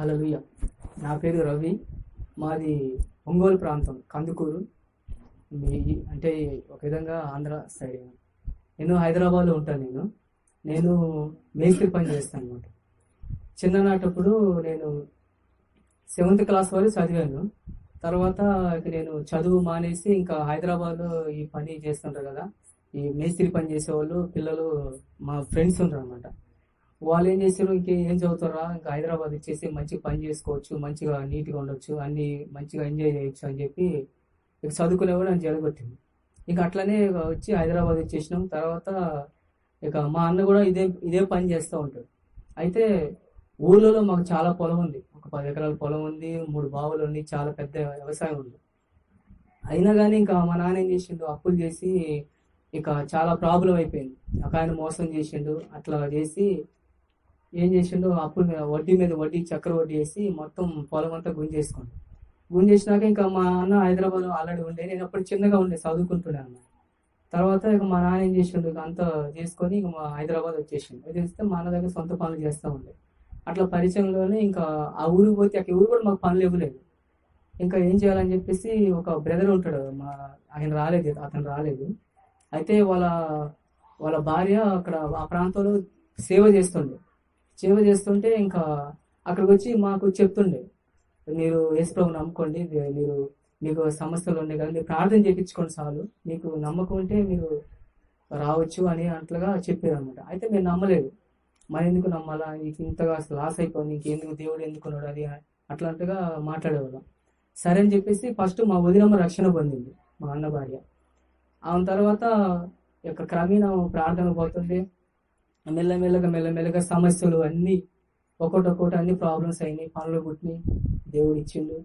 హలోయ నా పేరు రవి. మాది ఒంగోలు ప్రాంతం కందుకూరు. మీ అంటే ఒక విధంగా ఆంధ్ర సైడ్. నేను హైదరాబాద్లో ఉంటాను నేను. నేను మేస్త్రి పని చేస్తాను అనమాట చిన్ననాటప్పుడు నేను సెవెంత్ క్లాస్ వరకు చదివాను. తర్వాత ఇక నేను చదువు మానేసి ఇంకా హైదరాబాద్లో ఈ పని చేస్తుంటారు కదా. ఈ మేస్త్రి పని చేసేవాళ్ళు పిల్లలు మా ఫ్రెండ్స్ ఉంటారు అనమాట వాళ్ళు ఏం చేశారు? ఇంకే ఏం చదువుతారా? ఇంకా హైదరాబాద్ వచ్చేసి మంచిగా పని చేసుకోవచ్చు మంచిగా నీట్గా ఉండొచ్చు అన్ని మంచిగా ఎంజాయ్ చేయొచ్చు అని చెప్పి ఇక చదువుకునే కూడా అని జరగొట్టింది ఇంకా అట్లనే వచ్చి హైదరాబాద్ వచ్చేసినాం తర్వాత ఇక మా అన్న కూడా ఇదే ఇదే పని చేస్తూ ఉంటాడు. అయితే ఊళ్ళలో మాకు చాలా పొలం ఉంది. ఒక పది ఎకరాల పొలం ఉంది మూడు బావులు ఉంది చాలా పెద్ద వ్యవసాయం ఉంది. అయినా కానీ ఇంకా మా నాన్న ఏం చేసిండు? అప్పులు చేసి ఇక చాలా ప్రాబ్లం అయిపోయింది. ఒక ఆయన మోసం చేసిండు. అట్లా చేసి ఏం చేసిండు అప్పుల మీద వడ్డీ మీద వడ్డీ చక్ర వడ్డీ వేసి మొత్తం పొలం అంతా గుంజేసుకోండి. గుంజేసినాక ఇంకా మా అన్న హైదరాబాద్ ఆల్రెడీ ఉండే. నేను అప్పుడు చిన్నగా ఉండే చదువుకుంటున్నాను అన్న తర్వాత ఇక మా నాన్న ఏం చేసిండు అంతా చేసుకొని ఇక మా హైదరాబాద్ వచ్చేసిండు. వచ్చేస్తే మా అన్న దగ్గర సొంత పనులు చేస్తూ ఉండే. అట్లా పరిచయంలోనే ఇంకా ఆ ఊరికి పోతే అక్కడ ఊరు కూడా మాకు పనులు ఇవ్వలేదు. ఇంకా ఏం చేయాలని చెప్పేసి ఒక బ్రదర్ ఉంటాడు మా ఆయన రాలేదు అతను రాలేదు. అయితే వాళ్ళ వాళ్ళ భార్య అక్కడ ఆ ప్రాంతంలో సేవ చేస్తుండే. సేవ చేస్తుంటే ఇంకా అక్కడికి వచ్చి మాకు చెప్తుండే మీరు యేసుప్రభు నమ్ముకోండి మీరు మీకు సమస్యలు ఉన్నాయి కదా మీరు ప్రార్థన చేయించుకోండి చాలు మీకు నమ్మకం ఉంటే మీరు రావచ్చు అని అట్లుగా చెప్పారు అనమాట అయితే మేము నమ్మలేదు. మరి ఎందుకు నమ్మాలా? నీకు ఇంతగా లాస్ అయిపోయింది ఇంకెందుకు దేవుడు ఎందుకున్నాడు అది అట్లాంటిగా మాట్లాడేవాళ్ళం. సరే అని చెప్పేసి ఫస్ట్ మా వదినమ్మ రక్షణ పొందింది మా అన్న భార్య. ఆమె తర్వాత ఇక క్రమేణా ప్రార్థన పోతుండే మెల్లమెల్లగా మెల్లమెల్లగా సమస్యలు అన్నీ ఒకటొకటి అన్ని ప్రాబ్లమ్స్ అయినాయి. పనులు పుట్టినాయి. దేవుడు ఇచ్చిండు.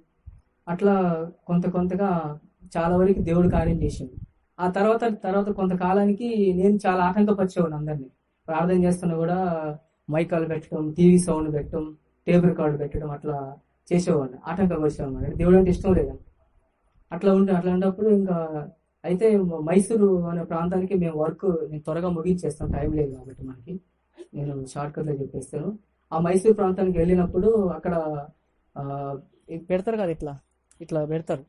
అట్లా కొంత కొంతగా చాలా వరకు దేవుడు కార్యం చేసిండు. ఆ తర్వాత తర్వాత కొంతకాలానికి నేను చాలా ఆటంకపరిచేవాడిని అందరినీ. ప్రార్థన చేస్తున్నా కూడా మైకాలు పెట్టడం టీవీ సౌండ్ పెట్టడం టేబుల్ రికార్డు పెట్టడం అట్లా చేసేవాడిని. ఆటంకపరిచేవాడు దేవుడు అంటే ఇష్టం లేదు? అట్లా ఉంటే అట్లా ఉన్నప్పుడు ఇంకా అయితే మైసూరు అనే ప్రాంతానికి మేము వర్క్ నేను త్వరగా ముగించేస్తాం. టైం లేదు కాబట్టి మనకి. నేను షార్ట్ కట్లో చెప్పేస్తాను. ఆ మైసూరు ప్రాంతానికి వెళ్ళినప్పుడు అక్కడ పెడతారు కదా ఇట్లా ఇట్లా పెడతారు.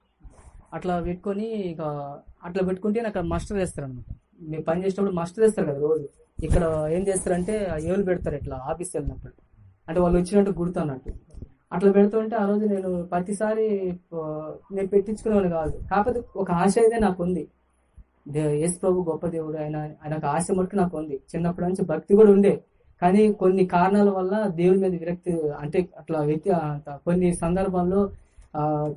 అట్లా పెట్టుకొని ఇక అట్లా పెట్టుకుంటే అక్కడ మస్టర్ వేస్తారు అనమాట మేము పని చేసేటప్పుడు మస్టర్ వేస్తారు కదా రోజు. ఇక్కడ ఏం చేస్తారంటే ఆ పెడతారు ఇట్లా ఆఫీస్ వెళ్ళినప్పుడు. అంటే వాళ్ళు వచ్చినట్టు గుర్తు అన్నట్టు. అట్లా పెడుతుంటే ఆ రోజు నేను ప్రతిసారి నేను పెట్టించుకునేవాడిని కాదు. కాకపోతే ఒక ఆశ అయితే నాకు ఉంది. దే- యేసు ప్రభు గొప్ప దేవుడు ఆయన ఆయన ఒక ఆశ మటుకు నాకు ఉంది. చిన్నప్పటి నుంచి భక్తి కూడా ఉండే. కానీ కొన్ని కారణాల వల్ల దేవుడి మీద విరక్తి అంటే అట్లా వ్యక్తి అంత కొన్ని సందర్భాల్లో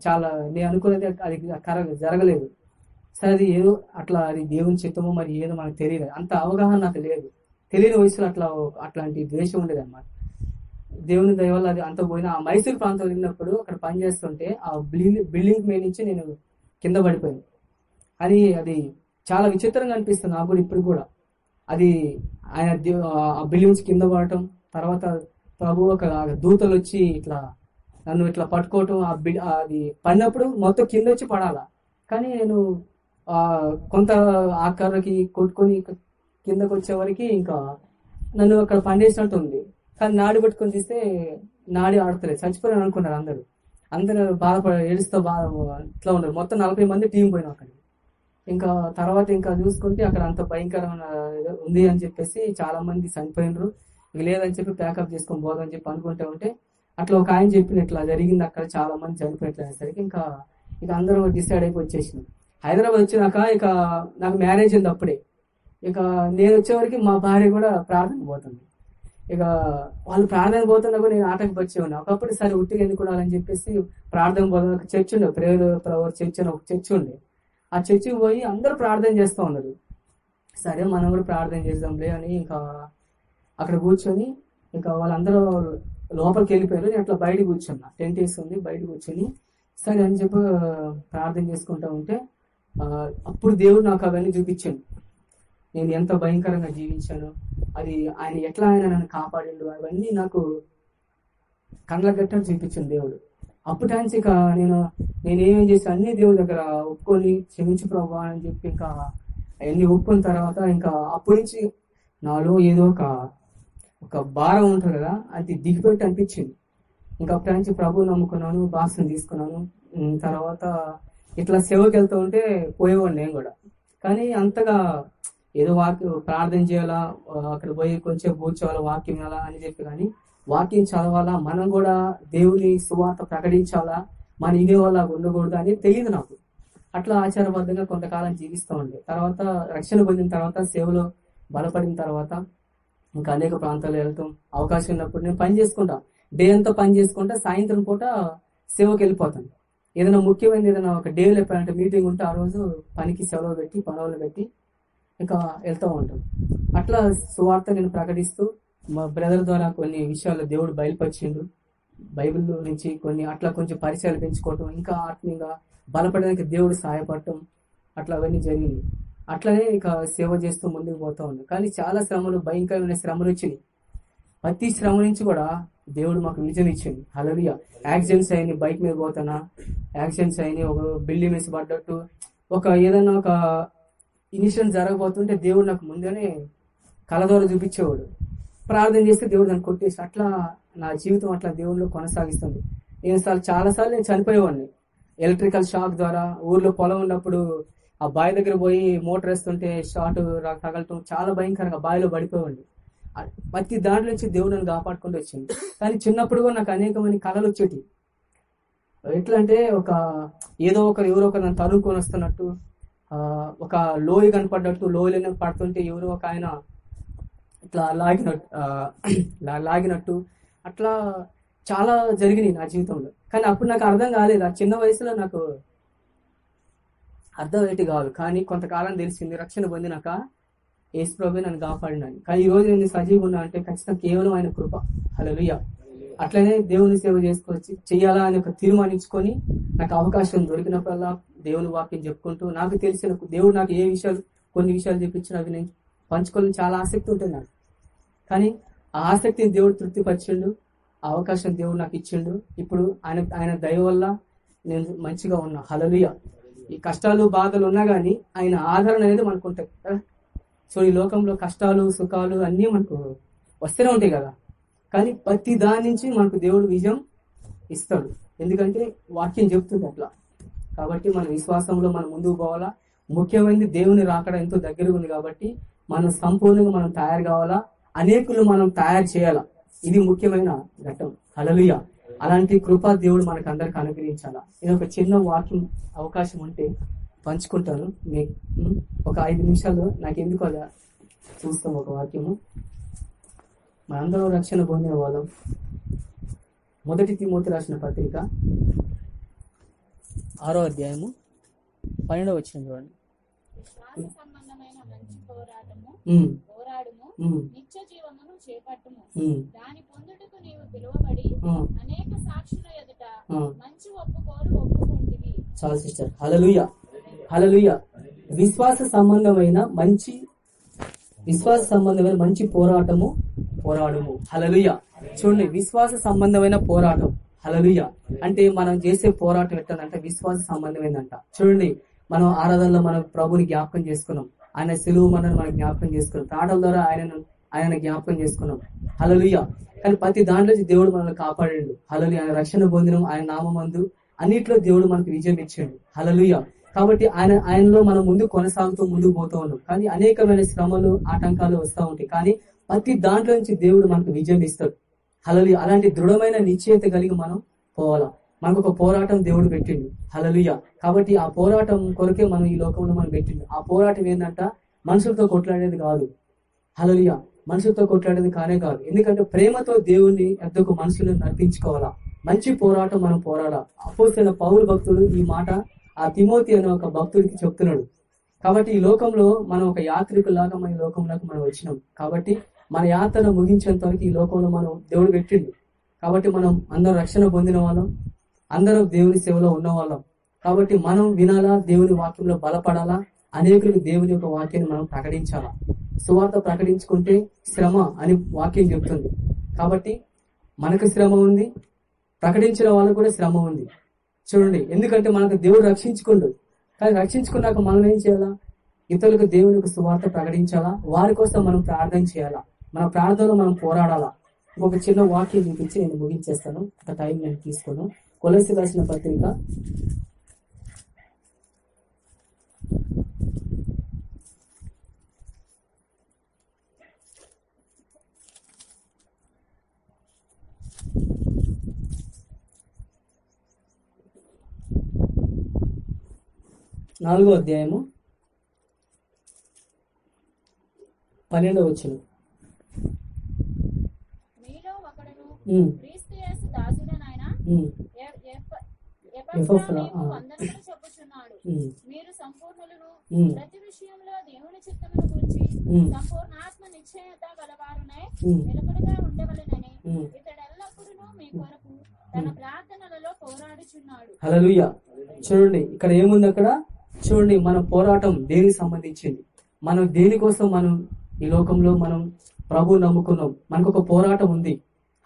చాలా నేను అనుకున్నది అది కర- జరగలేదు. సరే అది ఏదో అట్లా అది దేవుని చిత్తమో మరి ఏదో మనకు తెలియదు అంత అవగాహన నాకు లేదు. తెలియని వయసులో అట్లా అట్లాంటి ద్వేషం ఉండేది అన్నమాట దేవుని దయ వల్ల అది అంత పోయిన ఆ మైసూర్ ప్రాంతం వెళ్ళినప్పుడు అక్కడ పని చేస్తుంటే ఆ బిల్డింగ్ బిల్డింగ్ మీద నుంచి నేను కింద పడిపోయాను. అది అది చాలా విచిత్రంగా అనిపిస్తుంది నాకు కూడా ఇప్పుడు కూడా. అది ఆయన ఆ బిల్డింగ్స్ కింద పడటం తర్వాత ప్రభు ఒక దూతలు వచ్చి ఇట్లా నన్ను ఇట్లా పట్టుకోవటం ఆ బిల్ అది పడినప్పుడు మొత్తం కింద వచ్చి పడాలా. కానీ నేను కొంత ఆకారకి కొట్టుకొని కిందకు వచ్చే వరకు ఇంకా నన్ను అక్కడ పండేసినట్టు ఉంది. కానీ నాడు పెట్టుకొని తీస్తే నాడి ఆడతలేదు. చచ్చిపోయాను అనుకున్నారు అందరూ. అందరూ బాధపడ ఏడుస్తూ బాధ ఇట్లా ఉన్నారు. మొత్తం నలభై మంది టీం పోయినాం అక్కడికి ఇంకా తర్వాత ఇంకా చూసుకుంటే అక్కడ అంత భయంకరమైన ఉంది అని చెప్పేసి చాలా మంది చనిపోయినరు. ఇక లేదని చెప్పి ప్యాకప్ చేసుకొని పోదని చెప్పి అనుకుంటే ఉంటే అట్లా ఒక ఆయన చెప్పిన ఇట్లా జరిగింది అక్కడ చాలా మంది చనిపోయినట్లు అనేసరికి ఇంకా ఇక అందరం డిసైడ్ అయిపోయి వచ్చేసింది హైదరాబాద్ వచ్చినాక ఇక నాకు మ్యారేజ్ ఉంది అప్పుడే. ఇక నేను వచ్చేవరకు మా భార్య కూడా ప్రార్థన పోతుంది. ఇక వాళ్ళు ప్రార్థన పోతున్నా కూడా నేను ఆటకు వచ్చేవాడిని ఒకప్పుడు సరే ఉట్టిగా ఎన్నుకోవాలని చెప్పేసి ప్రార్థన పోతున్న చర్చ్ ఉండే ప్రేయర్ ప్రవర్ చర్చ్ అని ఒక చర్చ్ ఉండే. ఆ చర్చికి పోయి అందరూ ప్రార్థన చేస్తూ ఉన్నారు. సరే మనం కూడా ప్రార్థన చేద్దాంలే అని ఇంకా అక్కడ కూర్చొని ఇంకా వాళ్ళందరూ లోపలికి వెళ్ళిపోయారు. నేను అట్లా బయట కూర్చున్నా. టెంట్ వేసుకుంది బయట కూర్చొని సరే అని చెప్పి ప్రార్థన చేసుకుంటా ఉంటే అప్పుడు దేవుడు నాకు అవన్నీ చూపించాడు. నేను ఎంత భయంకరంగా జీవించాను అది ఆయన ఎట్లా ఆయన నన్ను కాపాడిండు అవన్నీ నాకు కండ్ల గట్టని చూపించింది దేవుడు. అప్పుడు ఇక నేను నేను చేసి అన్ని దేవుడి దగ్గర ఒప్పుకొని క్షమించు ప్రభా అని చెప్పి ఇంకా అవన్నీ ఒప్పుకున్న తర్వాత ఇంకా అప్పటి నుంచి నాలో ఏదో ఒక ఒక భారం ఉంటుంది కదా అది దిగిపెట్టి అనిపించింది. ఇంకా అప్పటి నుంచి ప్రభు నమ్ముకున్నాను బాక్స్ని తీసుకున్నాను. తర్వాత ఇట్లా సేవకి వెళ్తూ ఉంటే పోయేవాడిని నేను కూడా. కానీ అంతగా ఏదో వాక్యం ప్రార్థన చేయాలా అక్కడ పోయి కొంచెం కూర్చోవాలా వాక్యం వినాలా అని చెప్పి కానీ వాక్యం చదవాలా మనం కూడా దేవుని సువార్త ప్రకటించాలా మన ఇదే వాళ్ళ ఉండకూడదు అని తెలియదు నాకు. అట్లా ఆచారబద్ధంగా కొంతకాలం జీవిస్తూ ఉండే. తర్వాత రక్షణ పొందిన తర్వాత సేవలో బలపడిన తర్వాత ఇంకా అనేక ప్రాంతాలు వెళ్తాం. అవకాశం ఉన్నప్పుడు నేను పని చేసుకుంటా. డే అంతా పని చేసుకుంటా సాయంత్రం పూట సేవకి వెళ్ళిపోతాను. ఏదైనా ముఖ్యమైనది ఏదైనా ఒక డే లేపాలంటే మీటింగ్ ఉంటే ఆ రోజు పనికి సెలవు పెట్టి పనులు పెట్టి ఇంకా వెళ్తూ ఉంటాం. అట్లా సువార్త నేను ప్రకటిస్తూ మా బ్రదర్ ద్వారా కొన్ని విషయాలు దేవుడు బయలుపరిచిండు. బైబిల్ నుంచి కొన్ని అట్లా కొంచెం పరిచయాలు పెంచుకోవటం ఇంకా ఆత్మీయంగా బలపడడానికి దేవుడు సహాయపడటం అట్లా అవన్నీ జరిగింది అట్లనే ఇక సేవ చేస్తూ ముందుకు పోతా ఉంది కానీ చాలా శ్రమలు భయంకరమైన శ్రమలు వచ్చినాయి. ప్రతి శ్రమ నుంచి కూడా దేవుడు మాకు విజయం ఇచ్చింది హలరియా యాక్సిడెంట్స్ అయినాయి బైక్ మీద పోతానా యాక్సిడెంట్స్ అయినాయి ఒక బిల్డింగ్ మీద పడ్డట్టు. ఒక ఏదైనా ఒక ఇనిషియల్ జరగబోతుంటే దేవుడు నాకు ముందేనే కళ ద్వారా చూపించేవాడు. ప్రార్థన చేస్తే దేవుడు దాన్ని కొట్టేసి అట్లా నా జీవితం అట్లా దేవుళ్ళు కొనసాగిస్తుంది. నేను సార్ చాలాసార్లు నేను చనిపోయేవాడిని. ఎలక్ట్రికల్ షాక్ ద్వారా ఊర్లో పొలం ఉన్నప్పుడు ఆ బావి దగ్గర పోయి మోటార్ వేస్తుంటే షార్ట్ తగలటం చాలా భయంకరంగా బావిలో పడిపోయేవాడిని. ప్రతి దాంట్లో నుంచి దేవుడు నన్ను కాపాడుకుంటూ వచ్చింది కానీ చిన్నప్పుడు కూడా నాకు అనేకమైన కళలు వచ్చేటి ఎట్లా అంటే ఒక ఏదో ఒకరు ఎవరో ఒకరు నన్ను తరుముకొని వస్తున్నట్టు ఒక లోయ కనపడ్డట్టు లోయలోనే పడుతుంటే ఎవరో ఒక ఆయన ఇట్లా లాగినట్టు లాగినట్టు. అట్లా చాలా జరిగినాయి నా జీవితంలో. కానీ అప్పుడు నాకు అర్థం కాలేదు. ఆ చిన్న వయసులో నాకు అర్థం అయ్యేటి కాదు. కానీ కొంతకాలం తెలిసింది రక్షణ పొందినాక యేసు ప్రభు నన్ను కాపాడినాను కానీ ఈ రోజు నేను సజీవంగా ఉన్నా అంటే ఖచ్చితంగా కేవలం ఆయన కృప. హల్లెలూయా. అట్లనే దేవుని సేవ చేసుకొచ్చి చెయ్యాలా అని ఒక తీర్మానించుకొని నాకు అవకాశం దొరికినప్పుడల్లా దేవుని వాక్యం చెప్పుకుంటూ నాకు తెలిసిన దేవుడు నాకు ఏ విషయాలు కొన్ని విషయాలు చెప్పించిన అవి నేను పంచుకోవాలని చాలా ఆసక్తి ఉంటుంది నాకు కానీ ఆ ఆసక్తిని దేవుడు తృప్తిపరిచిండు ఆ అవకాశం దేవుడు నాకు ఇచ్చిండు. ఇప్పుడు ఆయన ఆయన దయ వల్ల నేను మంచిగా ఉన్నా. హలలుయ ఈ కష్టాలు బాధలు ఉన్నా కానీ ఆయన ఆదరణ అనేది మనకు ఉంటుంది కదా? సో ఈ లోకంలో కష్టాలు సుఖాలు అన్నీ మనకు వస్తూనే ఉంటాయి కదా. కానీ ప్రతి దాని నుంచి మనకు దేవుడు విజయం ఇస్తాడు. ఎందుకంటే వాక్యం చెప్తుంది అట్లా. కాబట్టి మన విశ్వాసంలో మనం ముందుకు పోవాలా? ముఖ్యమైనది దేవుని రాకడ ఎంతో దగ్గరగా ఉంది కాబట్టి మనం సంపూర్ణంగా మనం తయారు కావాలా? అనేకులు మనం తయారు చేయాలా? ఇది ముఖ్యమైన ఘట్టం. హలలుయ అలాంటి కృపా దేవుడు మనకు అందరికి అనుగ్రహించాలా? ఇది ఒక చిన్న వాక్యం అవకాశం ఉంటే పంచుకుంటాను. ఒక ఐదు నిమిషాలు నాకు ఎందుకు అలా చూస్తాం ఒక వాక్యము? మనందరం రక్షణ పొందిన వాళ్ళం. మొదటి తిమూతి రాసిన పత్రిక. ఆరో అధ్యాయము పన్నెండవ వచ్చిన చూడండి. విశ్వాస సంబంధమైన మంచి పోరాటము ఉమ్, పోరాడుము ఉమ్, నిత్య జీవమును చేపట్టుము. ఉమ్, దాని పొందుటకు నీవు పిలువబడి ఉమ్, అనేక సాక్షుల ఎదుట ఉమ్. మంచి ఒప్పుకోలు ఒప్పుకుంటివి. చాలా సిస్టర్. హలలుయ హలలుయ విశ్వాస సంబంధమైన మంచి విశ్వాస సంబంధమైన మంచి పోరాటము పోరాడము. హలలుయ చూడండి విశ్వాస సంబంధమైన పోరాటం. హలలుయ అంటే మనం చేసే పోరాటం ఎట్లంటే విశ్వాస సంబంధమైందంట. చూడండి మనం ఆరాధనలో మనం ప్రభుని జ్ఞాపకం చేసుకున్నాం. ఆయన సెలువు మనల్ని మనం జ్ఞాపకం చేసుకున్నాం. ప్రాటల ద్వారా ఆయనను ఆయన జ్ఞాపకం చేసుకున్నాం. హలలుయ కానీ ప్రతి దాంట్లో నుంచి దేవుడు మనల్ని కాపాడాడు. హలలు ఆయన రక్షణ పొందినం ఆయన నామందు. అన్నిట్లో దేవుడు మనకు విజయం ఇచ్చాడు. హలలుయ కాబట్టి ఆయన ఆయనలో మనం ముందు కొనసాగుతూ ముందుకు పోతూ ఉన్నాం. కానీ అనేకమైన శ్రమలు ఆటంకాలు వస్తూ ఉంటాయి. కానీ ప్రతి దాంట్లో నుంచి దేవుడు మనకు విజయం ఇస్తాడు. హలలుయ అలాంటి దృఢమైన నిశ్చయత కలిగి మనం పోవాలా. మనకు ఒక పోరాటం దేవుడు పెట్టిండు. హలలుయ కాబట్టి ఆ పోరాటం కొరకే మనం ఈ లోకంలో మనం పెట్టిండు. ఆ పోరాటం ఏంటంట మనుషులతో కొట్లాడేది కాదు. హలలుయ మనుషులతో కొట్లాడేది కానే కాదు. ఎందుకంటే ప్రేమతో దేవుణ్ణి ఎద్దకు మనుషులను నడిపించుకోవాలా. మంచి పోరాటం మనం పోరాడాలి. అపోసిన పౌరు భక్తుడు ఈ మాట ఆ తిమోతి అనే ఒక భక్తుడికి చెప్తున్నాడు. కాబట్టి ఈ లోకంలో మనం ఒక యాత్రికులాగా మన లోకంలోకి మనం వచ్చినాం. కాబట్టి మన యాత్రను ముగించేంత వరకు ఈ లోకంలో మనం దేవుడు పెట్టిండు. కాబట్టి మనం అందరం రక్షణ పొందిన వాళ్ళం అందరం దేవుని సేవలో ఉన్న వాళ్ళం. కాబట్టి మనం వినాలా దేవుని వాక్యంలో బలపడాలా అనేకులకు దేవుని యొక్క వాక్యాన్ని మనం ప్రకటించాలా? సువార్త ప్రకటించుకుంటే శ్రమ అని వాక్యం చెప్తుంది. కాబట్టి మనకు శ్రమ ఉంది ప్రకటించిన వాళ్ళకు కూడా శ్రమ ఉంది. చూడండి ఎందుకంటే మనకు దేవుడు రక్షించుకుండు. కానీ రక్షించుకున్నాక మనం ఏం చేయాలా? ఇతరులకు దేవుని యొక్క సువార్త ప్రకటించాలా? వారి కోసం మనం ప్రార్థన చేయాలా? మన ప్రార్థనలో మనం పోరాడాలా? ఒక చిన్న వాక్యం చూపించి నేను ముగించేస్తాను. ఒక టైం నేను తీసుకోను. కొలసి రాసిన పత్రిక. నాలుగో అధ్యాయము. పన్నెండో వచ్చినాం క్రీస్తు యేసు దాసుడనైన చెప్పుచున్నాడు. ఉమ్, మీరు సంపూర్ణులను ప్రతి విషయంలో దేవుని చిత్తమును గురించి సంపూర్ణాత్మ నిశ్చయత గలవారునై నిలకడగా ఉండవలెనని. ఇతడు ఎల్లప్పుడూ మీ కొరకు తన ప్రార్థనలలో పోరాడుచున్నాడు. చూడండి ఇక్కడ ఏముంది అక్కడ? చూడండి మన పోరాటం దేనికి సంబంధించింది? మనం దేనికోసం మనం ఈ లోకంలో మనం ప్రభు నమ్ముకున్నాం? మనకు ఒక పోరాటం ఉంది.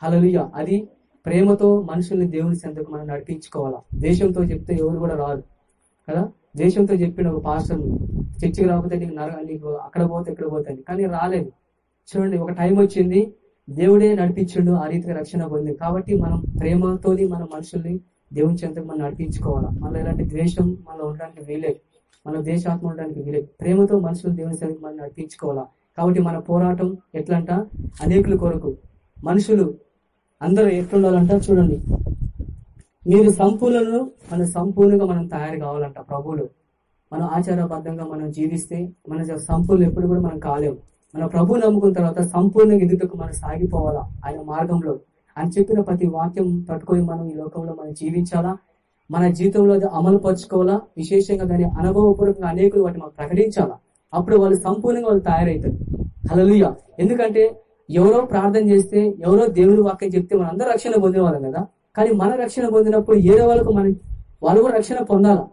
హలలుయ అది ప్రేమతో మనుషుల్ని దేవుని చెంతకు మనం నడిపించుకోవాలా? దేశంతో చెప్తే ఎవరు కూడా రాదు కదా? దేశంతో చెప్పిన ఒక పాస్టర్ చర్చికి రాకపోతే నీకు నర నీకు అక్కడ పోతే ఇక్కడ పోతే కానీ రాలేదు. చూడండి ఒక టైం వచ్చింది దేవుడే నడిపించిండు ఆ రీతిగా రక్షణ పొంది కాబట్టి మనం ప్రేమతోని మన మనుషుల్ని దేవుని చెంతకు మనం నడిపించుకోవాలా? మళ్ళీ ఎలాంటి ద్వేషం మనలో ఉండడానికి వీలే మన దేశాత్మ ఉండడానికి వీలే ప్రేమతో మనుషులు దేవుని చెంతకు మనం నడిపించుకోవాలా? కాబట్టి మన పోరాటం ఎట్లంట? అనేకుల కొరకు. మనుషులు అందరూ ఎట్లుండాలంట చూడండి. మీరు సంపూర్ణను మన సంపూర్ణంగా మనం తయారు కావాలంట ప్రభువులు. మనం ఆచారబద్ధంగా మనం జీవిస్తే మన సంపూర్ణ ఎప్పుడు కూడా మనం కాలేము. మన ప్రభు నమ్ముకున్న తర్వాత సంపూర్ణంగా ఎదుటకు మనం సాగిపోవాలా ఆయన మార్గంలో? అని చెప్పిన ప్రతి వాక్యం పట్టుకొని మనం ఈ లోకంలో మనం జీవించాలా? మన జీవితంలో అది అమలు పరుచుకోవాలా విశేషంగా దాని అనుభవపూర్వకంగా అనేకులు వాటిని మనం ప్రకటించాలా? అప్పుడు వాళ్ళు సంపూర్ణంగా వాళ్ళు తయారవుతారు హలలుయ ఎందుకంటే ఎవరో ప్రార్థన చేస్తే ఎవరో దేవుని వాక్యం చెప్తే మనందరూ రక్షణ పొందిన వాళ్ళం కదా. కానీ మన రక్షణ పొందినప్పుడు ఏదో వాళ్ళకు మనం వాళ్ళు కూడా రక్షణ పొందాలా?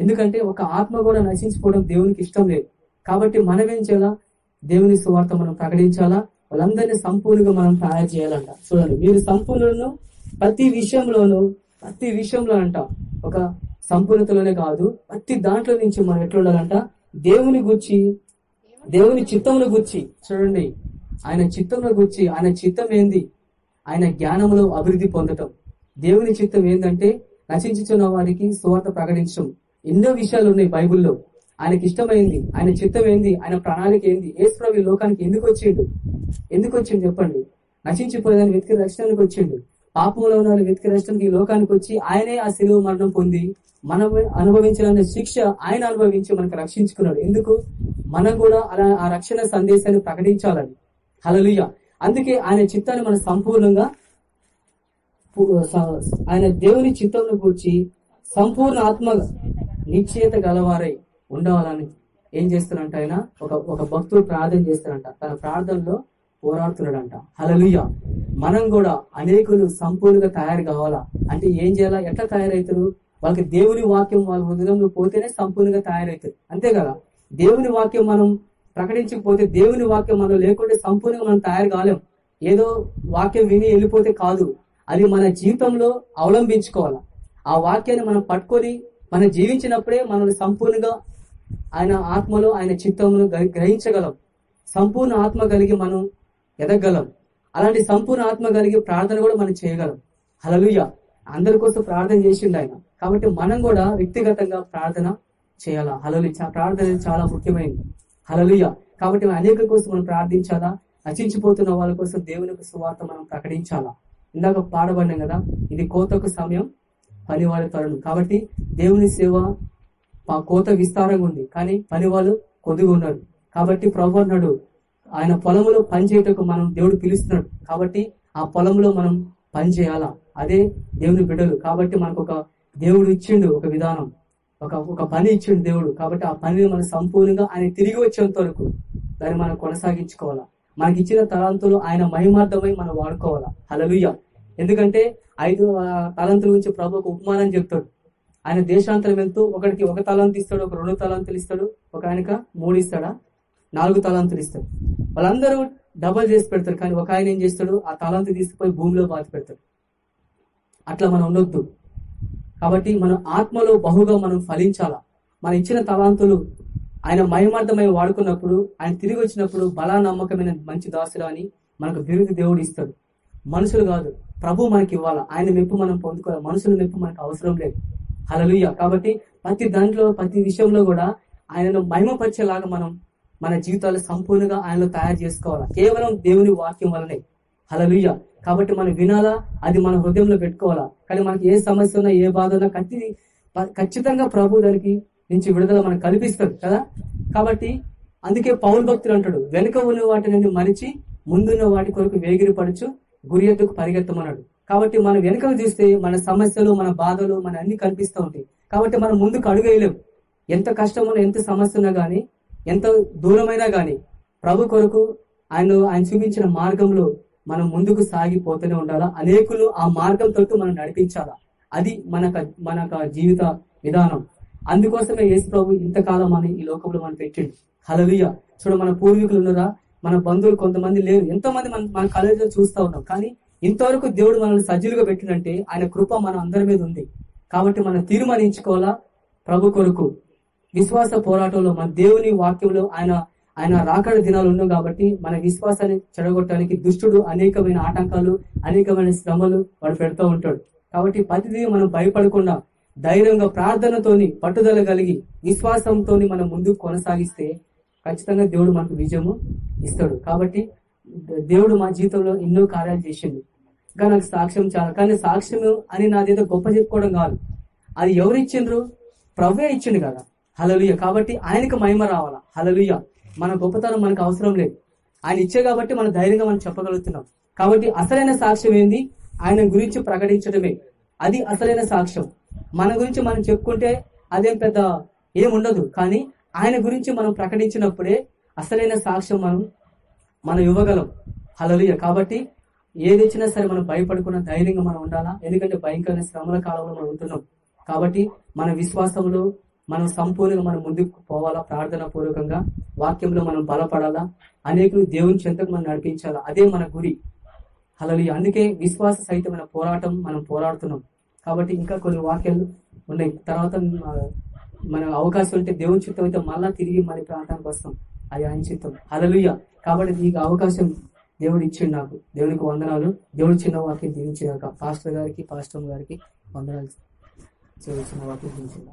ఎందుకంటే ఒక ఆత్మ కూడా నశించుకోవడం దేవునికి ఇష్టం లేదు. కాబట్టి మనం ఏం చేయాలా? దేవుని సువార్త మనం ప్రకటించాలా? వాళ్ళందరినీ సంపూర్ణంగా మనం తయారు చేయాలంట. చూడండి మీరు సంపూర్ణను ప్రతి విషయంలోనూ ప్రతి విషయంలో అంట. ఒక సంపూర్ణతలోనే కాదు ప్రతి దాంట్లో నుంచి మనం ఎట్లుండాలంట? దేవుని గుచ్చి దేవుని చిత్తమును గుచ్చి చూడండి ఆయన చిత్తంలో గుచ్చి ఆయన చిత్తం ఏంది? ఆయన జ్ఞానంలో అభివృద్ధి పొందటం. దేవుని చిత్తం ఏంటంటే నశించుతున్న వారికి సువార్త ప్రకటించడం ఎన్నో విషయాలు ఉన్నాయి బైబుల్లో. ఆయనకి ఇష్టమైంది ఆయన చిత్తం ఏంది ఆయన ప్రణాళిక ఏంది ఏసుప్రభు లోకానికి ఎందుకు వచ్చిండు? ఎందుకు వచ్చిండు చెప్పండి. నశించిపోయేదాన్ని వెతికి రక్షణకు వచ్చిండు. పాపంలో ఉన్న వెతికి రక్షణకి ఈ లోకానికి వచ్చి ఆయనే ఆ సెలవు మరణం పొంది మనం అనుభవించిన శిక్ష ఆయన అనుభవించి మనకు రక్షించుకున్నాడు. ఎందుకు? మనం కూడా అలా ఆ రక్షణ సందేశాన్ని ప్రకటించాలని. హలలుయ అందుకే ఆయన చిత్తాన్ని మనం సంపూర్ణంగా ఆయన దేవుని చిత్తంలో కూర్చి సంపూర్ణ ఆత్మ నిశ్చయత గలవారై ఉండవాలని ఏం చేస్తారంట ఆయన? ఒక ఒక భక్తుడు ప్రార్థన చేస్తారంట తన ప్రార్థనలో పోరాడుతున్నాడంట. హలలుయ మనం కూడా అనేకులు సంపూర్ణంగా తయారు కావాలా? అంటే ఏం చేయాలా? ఎట్లా తయారవుతారు వాళ్ళకి దేవుని వాక్యం వాళ్ళ హృదయంలో పోతేనే సంపూర్ణంగా తయారవుతారు అంతే కదా? దేవుని వాక్యం మనం ప్రకటించకపోతే దేవుని వాక్యం మనం లేకుంటే సంపూర్ణంగా మనం తయారు కాలేం. ఏదో వాక్యం విని వెళ్ళిపోతే కాదు. అది మన జీవితంలో అవలంబించుకోవాలి. ఆ వాక్యాన్ని మనం పట్టుకొని మనం జీవించినప్పుడే మనం సంపూర్ణంగా ఆయన ఆత్మలో ఆయన చిత్తంలో గ్రహించగలం. సంపూర్ణ ఆత్మ కలిగి మనం ఎదగగలం. అలాంటి సంపూర్ణ ఆత్మ కలిగి ప్రార్థన కూడా మనం చేయగలం. హలలుయ అందరి కోసం ప్రార్థన చేసిండు ఆయన. కాబట్టి మనం కూడా వ్యక్తిగతంగా ప్రార్థన చేయాలా. హలలు ప్రార్థన అనేది చాలా ముఖ్యమైనది. హలలుయ కాబట్టి అనేక కోసం మనం ప్రార్థించాలా? నశించిపోతున్న వాళ్ళ కోసం దేవుని యొక్క సువార్త మనం ప్రకటించాలా? ఇందాక పాడబడినాం కదా ఇది కోతకు సమయం పనివాళ్ళ తరుణం. కాబట్టి దేవుని సేవ మా కోత విస్తారంగా ఉంది కానీ పని వాళ్ళు కొద్దిగా ఉన్నారు. కాబట్టి ప్రభు అన్నాడు ఆయన పొలంలో పనిచేయటకు మనం దేవుడు పిలుస్తున్నాడు. కాబట్టి ఆ పొలంలో మనం పని చేయాలా? అదే దేవుని బిడ్డలు. కాబట్టి మనకు ఒక దేవుడు ఇచ్చిండు ఒక విధానం. ఒక ఒక పని ఇచ్చిండు దేవుడు. కాబట్టి ఆ పనిని మనం సంపూర్ణంగా ఆయన తిరిగి వచ్చేంత వరకు దాన్ని మనం కొనసాగించుకోవాలా. మనకి ఇచ్చిన తలాంతులు ఆయన మహిమార్థమై మనం వాడుకోవాలా. హలలుయ ఎందుకంటే ఐదు తలాంతుల గురించి ప్రభు ఒక ఉపమానం చెప్తాడు. ఆయన దేశాంతరం వెళ్తూ ఒకడికి ఒక తలాంతి ఇస్తాడు ఒక రెండు తలాంతులు ఇస్తాడు ఒక ఆయనక మూడు ఇస్తాడా? నాలుగు తలాంతులు ఇస్తాడు. వాళ్ళందరూ డబల్ చేసి పెడతారు. కానీ ఒక ఆయన ఏం చేస్తాడు? ఆ తలాంతి తీసుకుపోయి భూమిలో బాధ పెడతాడు. అట్లా మనం ఉండొద్దు. కాబట్టి మన ఆత్మలో బహుగా మనం ఫలించాలా? మన ఇచ్చిన తలాంతులు ఆయన మహిమార్థమై వాడుకున్నప్పుడు ఆయన తిరిగి వచ్చినప్పుడు బలా నమ్మకమైన మంచి దాసులు అని మనకు బిరుదు దేవుడు ఇస్తాడు. మనుషులు కాదు ప్రభు మనకి ఇవ్వాలా? ఆయన మెప్పు మనం పొందుకోవాలి. మనుషుల మెప్పు మనకు అవసరం లేదు. హలలుయ్య కాబట్టి ప్రతి దాంట్లో ప్రతి విషయంలో కూడా ఆయనను మహిమపరిచేలాగా మనం మన జీవితాలు సంపూర్ణంగా ఆయనలో తయారు చేసుకోవాలా? కేవలం దేవుని వాక్యం వల్లనే హలలుయ్య కాబట్టి మనం వినాలా? అది మన హృదయంలో పెట్టుకోవాలా? కానీ మనకి ఏ సమస్య ఉన్నా ఏ బాధ ఉన్నా కత్తి ఖచ్చితంగా ప్రభు దానికి నుంచి విడుదల మనకు కల్పిస్తాడు కదా? కాబట్టి అందుకే పౌరు భక్తులు అంటాడు వెనుక ఉన్న వాటిని మరిచి ముందున్న వాటి కొరకు వేగిరపడుచు గురి ఎత్తుకు పరిగెత్తమన్నాడు. కాబట్టి మనం వెనుకకు చూస్తే మన సమస్యలు మన బాధలు మన అన్ని కనిపిస్తూ ఉంటాయి. కాబట్టి మనం ముందుకు అడుగేయలేం. ఎంత కష్టమున్నా ఎంత సమస్య ఉన్నా గానీ ఎంత దూరమైనా గానీ ప్రభు కొరకు ఆయన ఆయన చూపించిన మార్గంలో మనం ముందుకు సాగిపోతూనే ఉండాలా? అనేకులు ఆ మార్గం మనం నడిపించాలా? అది మనక మనక జీవిత విధానం. అందుకోసమే యేసు ప్రభు ఇంతకాలం మన ఈ లోకంలో మనం పెట్టిండు. హలలియ చూడ మన పూర్వీకులు ఉన్నారా? మన బంధువులు కొంతమంది లేరు. ఎంతో మంది మన మన కళలో చూస్తా ఉన్నాం. కానీ ఇంతవరకు దేవుడు మనల్ని సజ్జులుగా పెట్టినంటే ఆయన కృప మన అందరి మీద ఉంది. కాబట్టి మనం తీర్మానించుకోవాలా? ప్రభు కొరకు. విశ్వాస పోరాటంలో మన దేవుని వాక్యంలో ఆయన ఆయన రాకడ దినాలు ఉన్నాం కాబట్టి మన విశ్వాసాన్ని చెడగొట్టడానికి దుష్టుడు అనేకమైన ఆటంకాలు అనేకమైన శ్రమలు వాడు పెడుతూ ఉంటాడు. కాబట్టి ప్రతిదీ మనం భయపడకుండా ధైర్యంగా ప్రార్థనతోని పట్టుదల కలిగి విశ్వాసంతోని మనం ముందుకు కొనసాగిస్తే ఖచ్చితంగా దేవుడు మనకు విజయము ఇస్తాడు. కాబట్టి దేవుడు మా జీవితంలో ఎన్నో కార్యాలు చేసిండు. ఇంకా నాకు సాక్ష్యం చాలా. కానీ సాక్ష్యం అని నాదేదో గొప్ప చెప్పుకోవడం కాదు. అది ఎవరు ఇచ్చిండ్రు ప్రభువే ఇచ్చిండు కదా. హలలుయ కాబట్టి ఆయనకు మహిమ రావాలా? హలలుయ మన గొప్పతనం మనకు అవసరం లేదు. ఆయన ఇచ్చే కాబట్టి మనం ధైర్యంగా మనం చెప్పగలుగుతున్నాం. కాబట్టి అసలైన సాక్ష్యం ఏంది? ఆయన గురించి ప్రకటించడమే. అది అసలైన సాక్ష్యం. మన గురించి మనం చెప్పుకుంటే అదేం పెద్ద ఏముండదు కానీ ఆయన గురించి మనం ప్రకటించినప్పుడే అసలైన సాక్ష్యం మనం మనం ఇవ్వగలం. హలలియ కాబట్టి ఏది వచ్చినా సరే మనం భయపడకుండా ధైర్యంగా మనం ఉండాలా? ఎందుకంటే భయంకరమైన శ్రమల కాలంలో మనం ఉంటున్నాం. కాబట్టి మన విశ్వాసంలో మనం సంపూర్ణంగా మనం ముందుకు పోవాలా? ప్రార్థన పూర్వకంగా వాక్యంలో మనం బలపడాలా? అనేకులు దేవుని చెంతకు మనం నడిపించాలా? అదే మన గురి. అలా అందుకే విశ్వాస సహితమైన పోరాటం మనం పోరాడుతున్నాం. కాబట్టి ఇంకా కొన్ని వాక్యాలు ఉన్నాయి. తర్వాత మన అవకాశం ఉంటే దేవుని చిత్తం అయితే మళ్ళా తిరిగి మన ప్రాంతానికి వస్తాం. అది ఆయన చిత్తం. హలలుయ కాబట్టి నీకు అవకాశం దేవుడు ఇచ్చిండు నాకు. దేవునికి వందనాలు. దేవుడు చిన్న వాక్యం దీవించినాక. పాస్టర్ గారికి పాస్టర్ గారికి వందనాలు. చిన్న వాక్యం దీవించిన